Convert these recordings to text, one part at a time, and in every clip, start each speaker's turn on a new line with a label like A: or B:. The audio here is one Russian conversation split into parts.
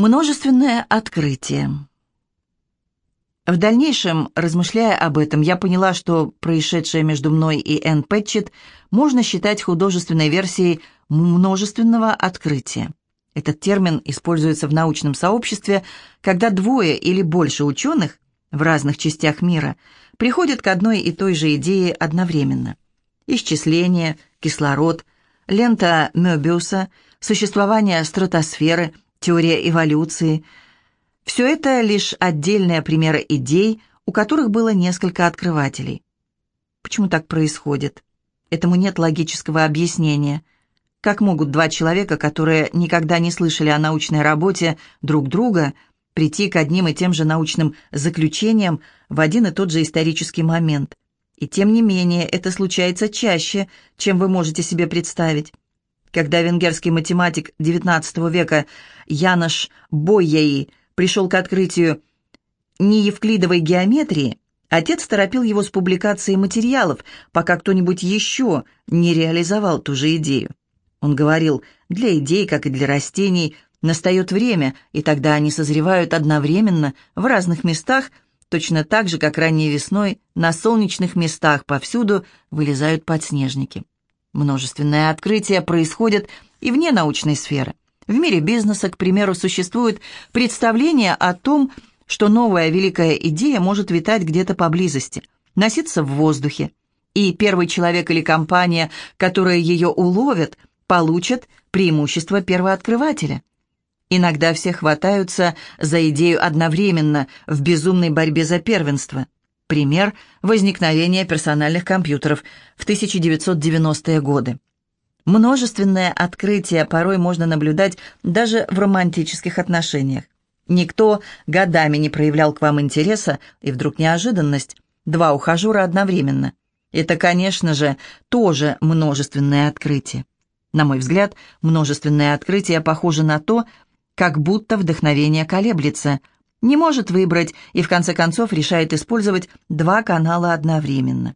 A: Множественное открытие. В дальнейшем, размышляя об этом, я поняла, что происшедшее между мной и Энн Пэтчет можно считать художественной версией множественного открытия. Этот термин используется в научном сообществе, когда двое или больше ученых в разных частях мира приходят к одной и той же идее одновременно. Исчисление, кислород, лента Мёбиуса, существование стратосферы – теория эволюции. Все это лишь отдельные примеры идей, у которых было несколько открывателей. Почему так происходит? Этому нет логического объяснения. Как могут два человека, которые никогда не слышали о научной работе друг друга, прийти к одним и тем же научным заключениям в один и тот же исторический момент? И тем не менее, это случается чаще, чем вы можете себе представить. Когда венгерский математик XIX века Янош Бойяи пришел к открытию неевклидовой геометрии, отец торопил его с публикацией материалов, пока кто-нибудь еще не реализовал ту же идею. Он говорил, для идей, как и для растений, настает время, и тогда они созревают одновременно в разных местах, точно так же, как ранней весной на солнечных местах повсюду вылезают подснежники. Множественное открытие происходит и вне научной сферы. В мире бизнеса, к примеру, существует представление о том, что новая великая идея может витать где-то поблизости, носиться в воздухе, и первый человек или компания, которые ее уловят, получат преимущество первооткрывателя. Иногда все хватаются за идею одновременно в безумной борьбе за первенство – Пример возникновения персональных компьютеров в 1990-е годы. Множественное открытие порой можно наблюдать даже в романтических отношениях. Никто годами не проявлял к вам интереса, и вдруг неожиданность. Два ухажера одновременно. Это, конечно же, тоже множественное открытие. На мой взгляд, множественное открытие похоже на то, как будто вдохновение колеблется – не может выбрать и в конце концов решает использовать два канала одновременно.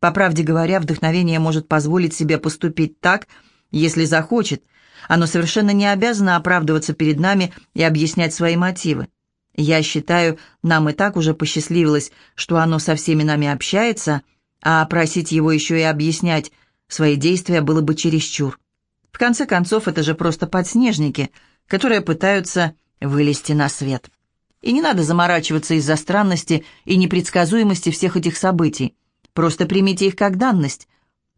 A: По правде говоря, вдохновение может позволить себе поступить так, если захочет. Оно совершенно не обязано оправдываться перед нами и объяснять свои мотивы. Я считаю, нам и так уже посчастливилось, что оно со всеми нами общается, а просить его еще и объяснять свои действия было бы чересчур. В конце концов, это же просто подснежники, которые пытаются вылезти на свет. И не надо заморачиваться из-за странности и непредсказуемости всех этих событий. Просто примите их как данность.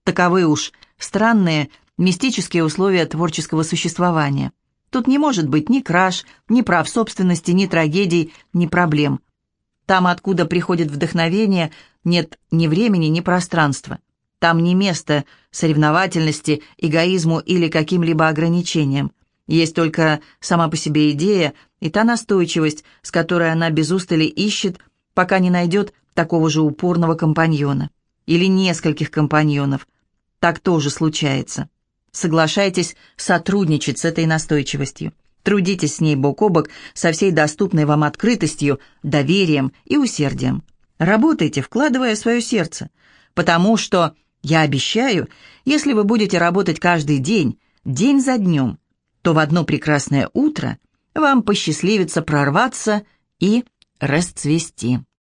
A: Таковы уж странные, мистические условия творческого существования. Тут не может быть ни краж, ни прав собственности, ни трагедий, ни проблем. Там, откуда приходит вдохновение, нет ни времени, ни пространства. Там не место соревновательности, эгоизму или каким-либо ограничениям. Есть только сама по себе идея и та настойчивость, с которой она без устали ищет, пока не найдет такого же упорного компаньона. Или нескольких компаньонов. Так тоже случается. Соглашайтесь сотрудничать с этой настойчивостью. Трудитесь с ней бок о бок со всей доступной вам открытостью, доверием и усердием. Работайте, вкладывая свое сердце. Потому что, я обещаю, если вы будете работать каждый день, день за днем, то в одно прекрасное утро вам посчастливится прорваться и расцвести.